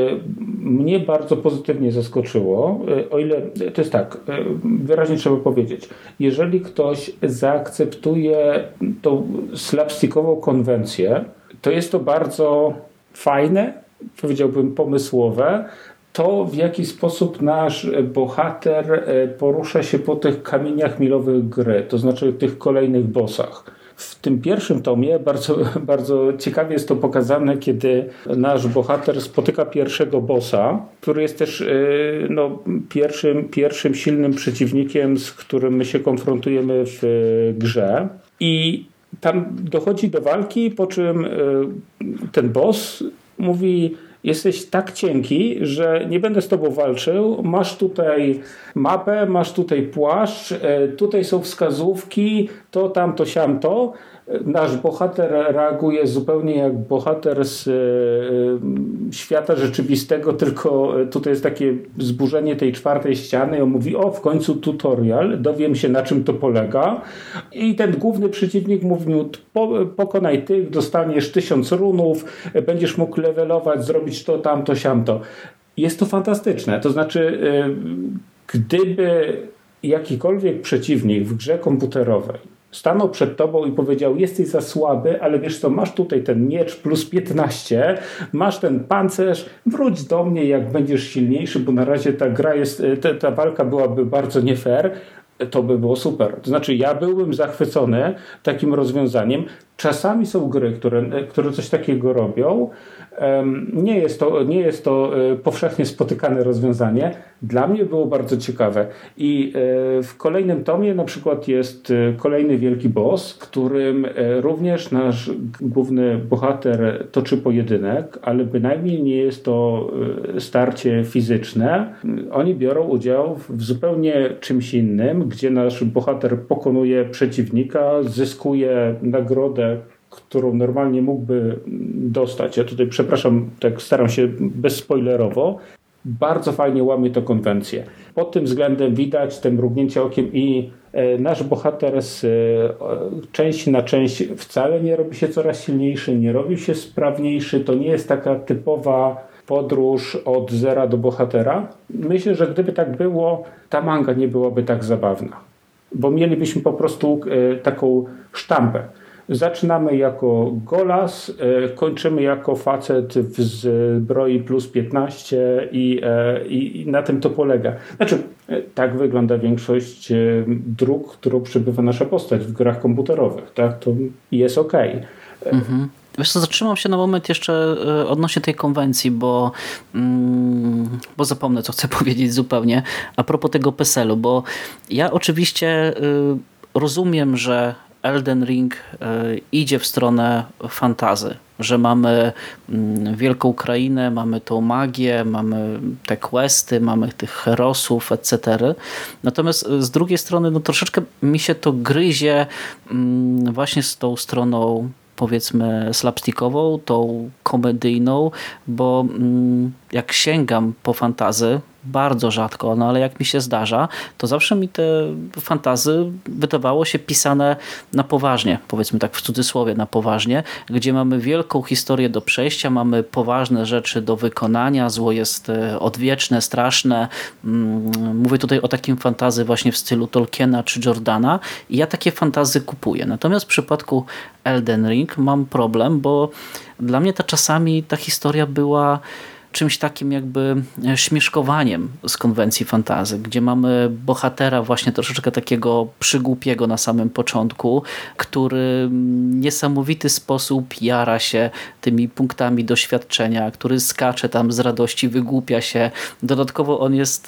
mnie bardzo pozytywnie zaskoczyło, e, o ile to jest tak, wyraźnie trzeba powiedzieć, jeżeli ktoś zaakceptuje tą slapstickową konwencję, to jest to bardzo fajne, powiedziałbym pomysłowe, to, w jaki sposób nasz bohater e, porusza się po tych kamieniach milowych gry, to znaczy tych kolejnych bossach. W tym pierwszym tomie bardzo, bardzo ciekawie jest to pokazane, kiedy nasz bohater spotyka pierwszego bossa, który jest też e, no, pierwszym, pierwszym silnym przeciwnikiem, z którym my się konfrontujemy w grze. I tam dochodzi do walki, po czym ten boss mówi jesteś tak cienki, że nie będę z tobą walczył. Masz tutaj mapę, masz tutaj płaszcz, e, tutaj są wskazówki, to, tamto, siamto nasz bohater reaguje zupełnie jak bohater z e, świata rzeczywistego, tylko tutaj jest takie zburzenie tej czwartej ściany. On mówi, o w końcu tutorial, dowiem się na czym to polega. I ten główny przeciwnik mówi mu, pokonaj tych, dostaniesz tysiąc runów, będziesz mógł levelować, zrobić to, tamto, siamto. Jest to fantastyczne, to znaczy e, gdyby jakikolwiek przeciwnik w grze komputerowej stanął przed tobą i powiedział: Jesteś za słaby, ale wiesz co, masz tutaj ten miecz plus 15, masz ten pancerz, wróć do mnie, jak będziesz silniejszy, bo na razie ta gra jest, ta, ta walka byłaby bardzo nie fair. To by było super. To znaczy, ja byłbym zachwycony takim rozwiązaniem. Czasami są gry, które, które coś takiego robią, nie jest to, nie jest to e, powszechnie spotykane rozwiązanie. Dla mnie było bardzo ciekawe. I e, w kolejnym tomie na przykład jest e, kolejny wielki boss, którym również nasz główny bohater toczy pojedynek, ale bynajmniej nie jest to starcie fizyczne. Oni biorą udział w zupełnie czymś innym, gdzie nasz bohater pokonuje przeciwnika, zyskuje nagrodę którą normalnie mógłby dostać. Ja tutaj przepraszam, tak staram się bezspoilerowo. Bardzo fajnie łamie to konwencję. Pod tym względem widać te mrugnięcie okiem i e, nasz bohater z e, części na część wcale nie robi się coraz silniejszy, nie robi się sprawniejszy. To nie jest taka typowa podróż od zera do bohatera. Myślę, że gdyby tak było, ta manga nie byłaby tak zabawna. Bo mielibyśmy po prostu e, taką sztampę. Zaczynamy jako golas, e, kończymy jako facet w zbroi plus 15 i, e, i, i na tym to polega. Znaczy, e, tak wygląda większość dróg, którą przebywa nasza postać w grach komputerowych. Tak? To jest ok. Mhm. Wiesz co, zatrzymam się na moment jeszcze odnośnie tej konwencji, bo, mm, bo zapomnę, co chcę powiedzieć zupełnie a propos tego PESEL-u, bo ja oczywiście rozumiem, że Elden Ring e, idzie w stronę fantazy, że mamy mm, wielką krainę, mamy tą magię, mamy te questy, mamy tych herosów, etc. Natomiast z drugiej strony no troszeczkę mi się to gryzie mm, właśnie z tą stroną powiedzmy slapstickową, tą komedyjną, bo mm, jak sięgam po fantazy, bardzo rzadko, no ale jak mi się zdarza, to zawsze mi te fantazy wydawało się pisane na poważnie, powiedzmy tak w cudzysłowie na poważnie, gdzie mamy wielką historię do przejścia, mamy poważne rzeczy do wykonania, zło jest e, odwieczne, straszne. Mm, mówię tutaj o takim fantazy właśnie w stylu Tolkiena czy Jordana i ja takie fantazy kupuję. Natomiast w przypadku Elden Ring mam problem, bo dla mnie ta czasami ta historia była czymś takim jakby e, śmieszkowaniem z konwencji fantazy, gdzie mamy bohatera właśnie troszeczkę takiego przygłupiego na samym początku, który niesamowity sposób jara się tymi punktami doświadczenia, który skacze tam z radości, wygłupia się. Dodatkowo on jest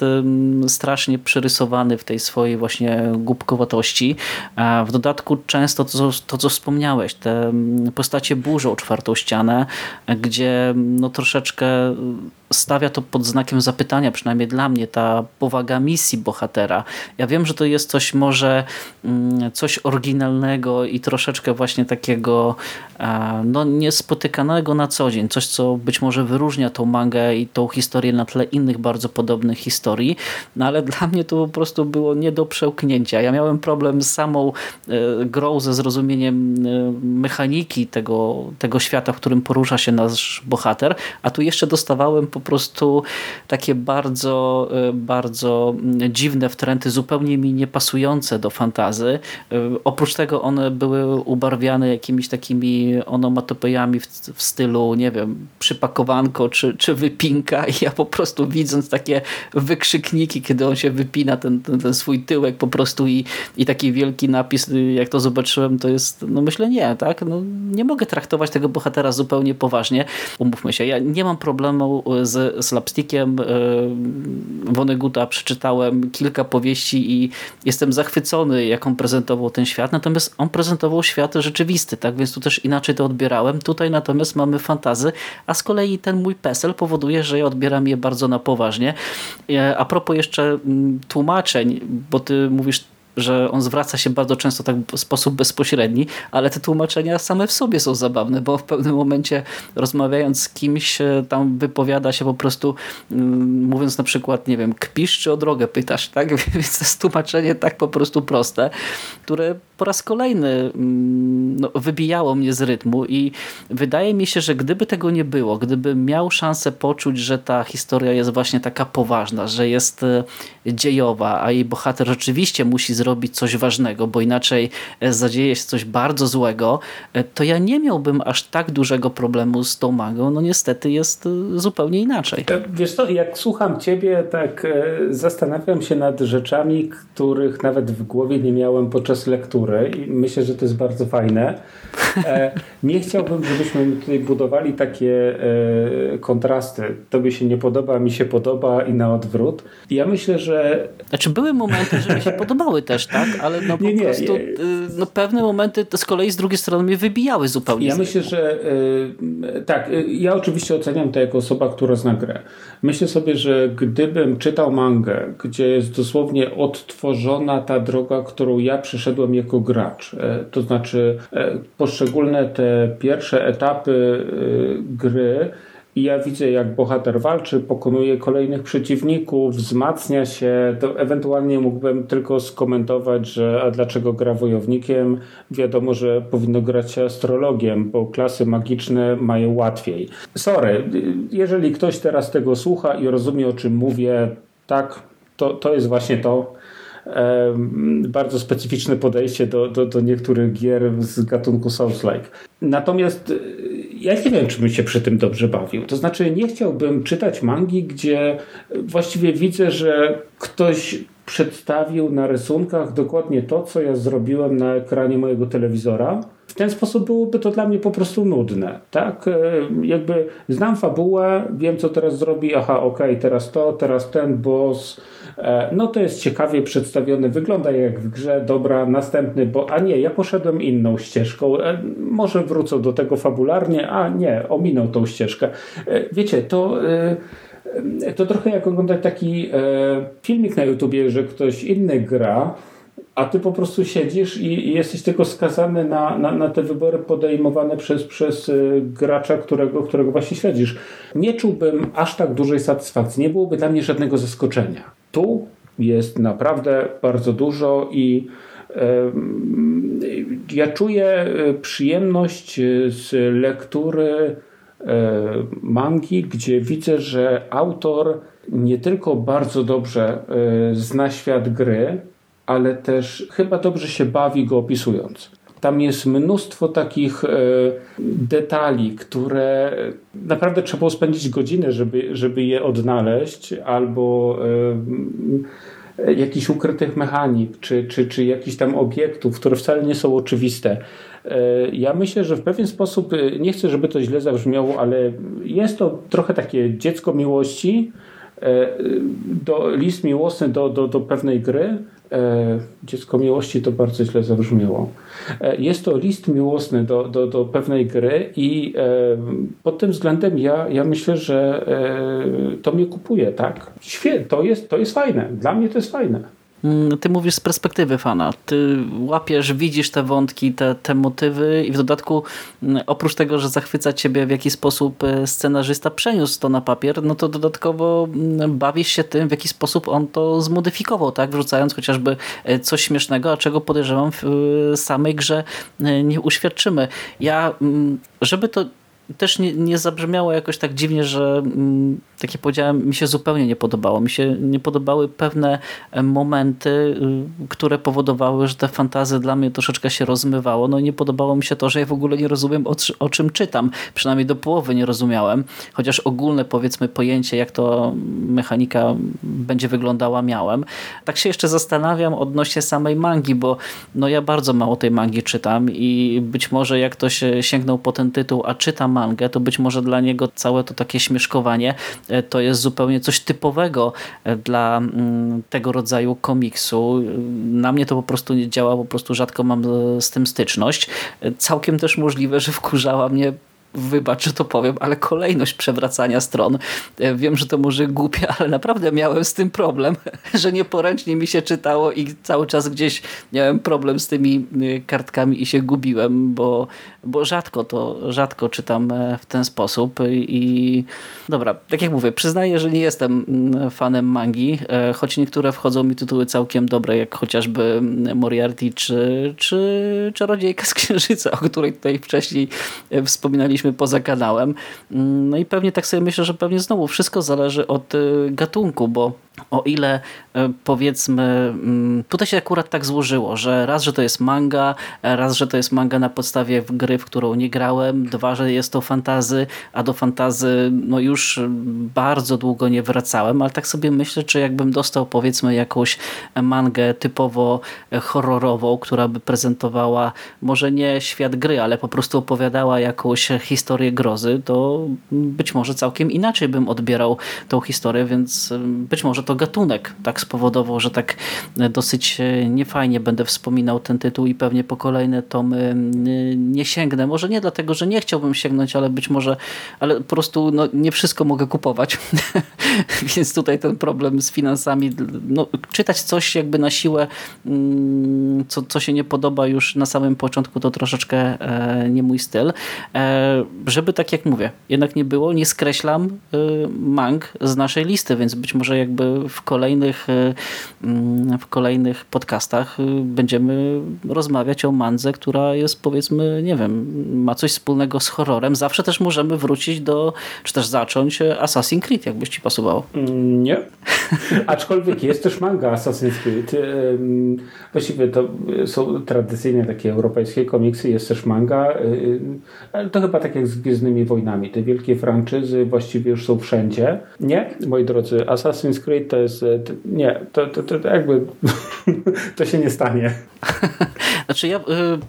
strasznie przerysowany w tej swojej właśnie głupkowatości. A w dodatku często to, to co wspomniałeś, te postacie burzą czwartą ścianę, gdzie no troszeczkę um, stawia to pod znakiem zapytania, przynajmniej dla mnie, ta powaga misji bohatera. Ja wiem, że to jest coś może mm, coś oryginalnego i troszeczkę właśnie takiego no, niespotykanego na co dzień. Coś, co być może wyróżnia tą mangę i tą historię na tle innych bardzo podobnych historii, no ale dla mnie to po prostu było nie do przełknięcia. Ja miałem problem z samą e, grą, ze zrozumieniem e, mechaniki tego, tego świata, w którym porusza się nasz bohater, a tu jeszcze dostawałem po prostu takie bardzo, e, bardzo dziwne wtręty, zupełnie mi niepasujące do fantazy. E, oprócz tego one były ubarwiane jakimiś takimi onomatopejami w, w stylu, nie wiem, przypakowanko czy, czy wypinka i ja po prostu widząc takie wykrzykniki, kiedy on się wypina ten, ten, ten swój tyłek po prostu i, i taki wielki napis, jak to zobaczyłem, to jest, no myślę nie, tak? No, nie mogę traktować tego bohatera zupełnie poważnie. Umówmy się, ja nie mam problemu z slapstickiem e, Woneguta przeczytałem kilka powieści i jestem zachwycony, jak on prezentował ten świat, natomiast on prezentował świat rzeczywisty, tak więc tu też inaczej to odbierałem. Tutaj natomiast mamy fantazy, a z kolei ten mój PESEL powoduje, że ja odbieram je bardzo na poważnie. E, a propos jeszcze mm, tłumaczeń, bo ty mówisz że on zwraca się bardzo często tak w sposób bezpośredni, ale te tłumaczenia same w sobie są zabawne, bo w pewnym momencie rozmawiając z kimś e, tam wypowiada się po prostu mm, mówiąc na przykład, nie wiem, kpisz czy o drogę pytasz, tak? Więc to jest tłumaczenie tak po prostu proste, które po raz kolejny mm, no, wybijało mnie z rytmu i wydaje mi się, że gdyby tego nie było, gdyby miał szansę poczuć, że ta historia jest właśnie taka poważna, że jest e, dziejowa, a jej bohater rzeczywiście musi zrobić coś ważnego, bo inaczej e, zadzieje się coś bardzo złego, e, to ja nie miałbym aż tak dużego problemu z tą mangą. No niestety jest zupełnie inaczej. Wiesz co, jak słucham ciebie, tak zastanawiam się nad rzeczami, których nawet w głowie nie miałem podczas lektury i myślę, że to jest bardzo fajne. E, nie chciałbym, żebyśmy tutaj budowali takie e, kontrasty. Tobie się nie podoba, mi się podoba i na odwrót. Ja myślę, że... Znaczy były momenty, że mi się podobały też, tak? Ale no po nie, nie, prostu y, no pewne momenty z kolei z drugiej strony mnie wybijały zupełnie. Ja myślę, że y, tak, y, ja oczywiście oceniam to jako osoba, która zna grę. Myślę sobie, że gdybym czytał mangę, gdzie jest dosłownie odtworzona ta droga, którą ja przeszedłem jako gracz, e, to znaczy e, poszczególne te pierwsze etapy e, gry i ja widzę, jak bohater walczy, pokonuje kolejnych przeciwników, wzmacnia się, to ewentualnie mógłbym tylko skomentować, że a dlaczego gra wojownikiem? Wiadomo, że powinno grać się astrologiem, bo klasy magiczne mają łatwiej. Sorry, jeżeli ktoś teraz tego słucha i rozumie, o czym mówię, tak, to, to jest właśnie to bardzo specyficzne podejście do, do, do niektórych gier z gatunku Souls-like. Natomiast e, ja nie wiem, czy bym się przy tym dobrze bawił. To znaczy, nie chciałbym czytać mangi, gdzie właściwie widzę, że ktoś przedstawił na rysunkach dokładnie to, co ja zrobiłem na ekranie mojego telewizora. W ten sposób byłoby to dla mnie po prostu nudne. Tak? E, jakby znam fabułę, wiem co teraz zrobi, aha, okej, okay, teraz to, teraz ten boss, E, no to jest ciekawie przedstawione, wygląda jak w grze, dobra, następny, bo a nie, ja poszedłem inną ścieżką, e, może wrócę do tego fabularnie, a nie, ominął tą ścieżkę. Wiecie, to to trochę jak oglądać taki filmik na YouTubie, że ktoś inny gra a ty po prostu siedzisz i, jesteś tylko skazany na, na, na, te wybory podejmowane przez, przez y, gracza, którego, którego właśnie śledzisz. Nie czułbym aż tak dużej satysfakcji, nie byłoby dla mnie żadnego zaskoczenia. Tu jest naprawdę bardzo dużo i ja czuję y, przyjemność y, z lektury mangi, gdzie widzę, że autor nie tylko bardzo dobrze zna świat gry, ale też chyba dobrze się bawi go opisując. Tam jest mnóstwo takich e, detali, które naprawdę trzeba było spędzić godzinę, żeby, żeby je odnaleźć, albo e, jakichś ukrytych mechanik, czy, czy, czy jakichś tam obiektów, które wcale nie są oczywiste. E, ja myślę, że w pewien sposób, nie chcę, żeby to źle zabrzmiało, ale jest to trochę takie dziecko miłości, do, list miłosny do, do, do pewnej gry, E, dziecko miłości to bardzo źle zabrzmiało. E, jest to list miłosny do, do, do pewnej gry i e, pod tym względem ja, ja myślę, że to mnie kupuje, tak? Świetnie, to jest, to jest fajne. Dla mnie to jest fajne. Mm, ty mówisz z perspektywy fana. Ty łapiesz, widzisz te wątki, te, te motywy i w dodatku mm, oprócz tego, że zachwyca ciebie w jaki sposób e, scenarzysta przeniósł to na papier, no to dodatkowo mm, bawisz się tym, w jaki sposób on to zmodyfikował, tak? Wrzucając chociażby e, coś śmiesznego, a czego podejrzewam w e, samej grze nie uświadczymy. Ja, żeby to też nie, nie zabrzmiało jakoś tak dziwnie, że mm, tak jak powiedziałem, mi się zupełnie nie podobało. Mi się nie podobały pewne e, momenty, y, które powodowały, że te fantazy dla mnie troszeczkę się rozmywało. No i nie podobało mi się to, że ja w ogóle nie rozumiem o, o czym czytam. Przynajmniej do połowy nie rozumiałem. Chociaż ogólne powiedzmy pojęcie, jak to mechanika będzie wyglądała miałem. Tak się jeszcze zastanawiam odnośnie samej mangi, bo no ja bardzo mało tej mangi czytam i być może jak ktoś sięgnął po ten tytuł, a czyta mangę, to być może dla niego całe to takie śmieszkowanie e, to jest zupełnie coś typowego e, dla mm, tego rodzaju komiksu. Na mnie to po prostu nie działa, po prostu rzadko mam z tym styczność. E, całkiem też możliwe, że wkurzała mnie wybacz, że to powiem, ale kolejność przewracania stron. E, wiem, że to może głupie, ale naprawdę miałem z tym problem, że nieporęcznie mi się czytało i cały czas gdzieś miałem problem z tymi y, kartkami i się gubiłem, bo, bo rzadko to, rzadko czytam e, w ten sposób i dobra, tak jak mówię, przyznaję, że nie jestem mm, fanem mangi, e, choć niektóre wchodzą mi tytuły całkiem dobre, jak chociażby mm, Moriarty czy, czy Czarodziejka z Księżyca, o której tutaj wcześniej wspominaliśmy poza kanałem. Mm, no i pewnie tak sobie myślę, że pewnie znowu wszystko zależy od y, gatunku, bo o ile e, powiedzmy, mm, tutaj się akurat tak złożyło, że raz, że to jest manga, raz, że to jest manga na podstawie gry, w którą nie grałem, dwa, że jest to fantazy, a do fantazy no już bardzo długo nie wracałem, ale tak sobie myślę, czy jakbym dostał powiedzmy jakąś mangę typowo horrorową, która by prezentowała może nie świat gry, ale po prostu opowiadała jakąś historię grozy, to być może całkiem inaczej bym odbierał tą historię, więc być może to gatunek tak spowodował, że tak e, dosyć e, niefajnie będę wspominał ten tytuł i pewnie po kolejne tomy e, nie sięgnę. Może nie dlatego, że nie chciałbym sięgnąć, ale być może, ale po prostu no, nie wszystko mogę kupować. Więc tutaj ten problem z finansami, no, czytać coś jakby na siłę, mm, co, co się nie podoba już na samym początku, to troszeczkę nie mój styl. Żeby tak jak mówię, jednak nie było, nie skreślam mang z naszej listy, więc być może jakby w kolejnych, e, mm, w kolejnych podcastach e, będziemy rozmawiać o mandze, która jest powiedzmy, nie wiem, ma coś wspólnego z horrorem. Zawsze też możemy wrócić do, czy też zacząć Assassin's Creed, jakbyś ci pasowało. Mm, nie. Aczkolwiek jest też manga Assassin's Creed. Właściwie to są tradycyjnie takie europejskie komiksy, jest też manga. To chyba tak jak z Gwiezdnymi Wojnami. Te wielkie franczyzy właściwie już są wszędzie. Nie, moi drodzy, Assassin's Creed to jest. E, nie, to, to, to jakby to się nie stanie. Znaczy ja y,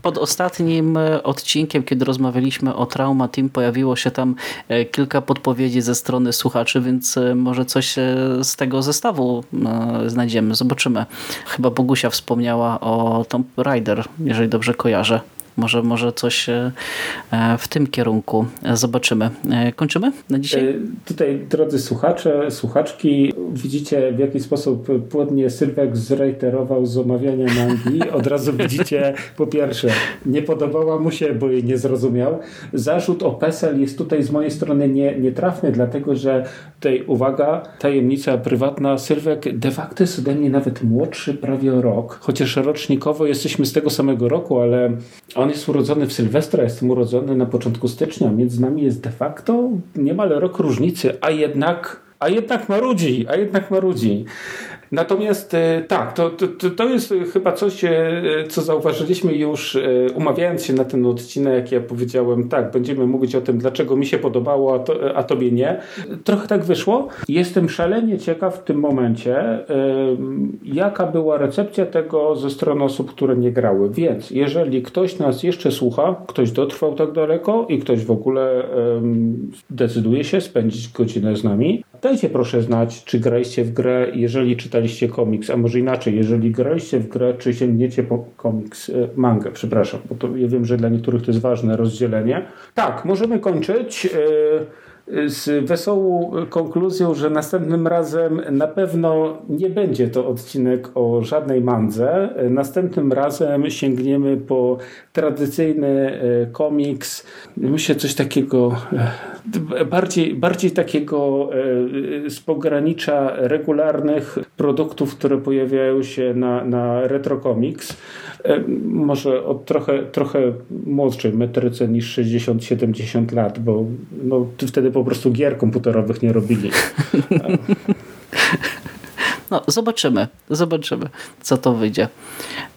pod ostatnim e, odcinkiem, kiedy rozmawialiśmy o Trauma Team, pojawiło się tam e, kilka podpowiedzi ze strony słuchaczy, więc może coś z tego zestawu znajdziemy. Zobaczymy. Chyba Bogusia wspomniała o Tomb Raider, jeżeli dobrze kojarzę. Może, może coś e, w tym kierunku zobaczymy. Kończymy na dzisiaj? Tutaj, drodzy słuchacze, słuchaczki, widzicie w jaki sposób płodnie Sylwek zreiterował z omawiania mangi. Od razu widzicie, po pierwsze, nie podobała mu się, bo jej nie zrozumiał. Zarzut o PESEL jest tutaj z mojej strony nie, nietrafny, dlatego że tutaj, uwaga, tajemnica prywatna, Sylwek de facto jest ode mnie nawet młodszy prawie o rok, chociaż rocznikowo jesteśmy z tego samego roku, ale on jest urodzony w Sylwestra, jestem urodzony na początku stycznia, między nami jest de facto niemal rok różnicy, a jednak, a jednak marudzi, a jednak marudzi. Natomiast e, tak, to, to, to jest chyba coś, e, co zauważyliśmy już e, umawiając się na ten odcinek, ja powiedziałem, tak, będziemy mówić o tym, dlaczego mi się podobało, a, to, a tobie nie. Trochę tak wyszło. Jestem szalenie ciekaw w tym momencie, jaka była recepcja tego ze strony osób, które nie grały. Więc jeżeli ktoś nas jeszcze słucha, ktoś dotrwał tak daleko i ktoś w ogóle decyduje się spędzić godzinę z nami, dajcie proszę znać, czy graliście w grę, jeżeli czytaliście komiks, a może inaczej, jeżeli graliście w grę, czy sięgniecie po komiks, e, mangę, przepraszam, bo to ja wiem, że dla niektórych to jest ważne rozdzielenie. Tak, możemy kończyć. E, z wesołą konkluzją, że następnym razem na pewno nie będzie to odcinek o żadnej mandze. Następnym razem sięgniemy po tradycyjny e, komiks. Myślę coś takiego e, bardziej, bardziej takiego e, z pogranicza regularnych produktów, które pojawiają się na, na Retro Comics. Może od trochę, trochę młodszej metryce niż 60-70 lat, bo no, wtedy po prostu gier komputerowych nie robili. No, zobaczymy, zobaczymy, co to wyjdzie.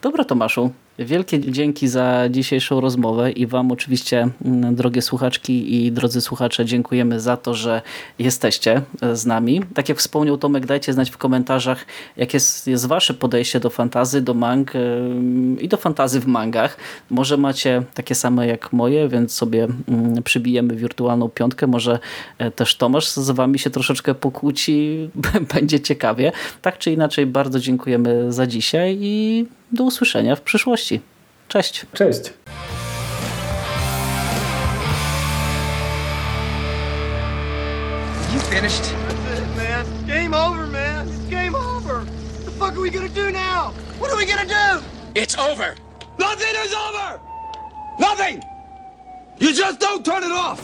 Dobra, Tomaszu, Wielkie dzięki za dzisiejszą rozmowę i Wam oczywiście, mm, drogie słuchaczki i drodzy słuchacze, dziękujemy za to, że jesteście e, z nami. Tak jak wspomniał Tomek, dajcie znać w komentarzach, jakie jest, jest Wasze podejście do fantazy, do mang i do fantazy w mangach. Może macie takie same jak moje, więc sobie mm, przybijemy wirtualną piątkę. Może e, też Tomasz z Wami się troszeczkę pokłóci, będzie ciekawie. Tak czy inaczej, bardzo dziękujemy za dzisiaj i do usłyszenia w przyszłości. Cześć. Cześć. You finished? That's it, man. Game over, man. It's game over. What the fuck are we gonna do now? What are we gonna do? It's over. Nothing is over. Nothing. You just don't turn it off.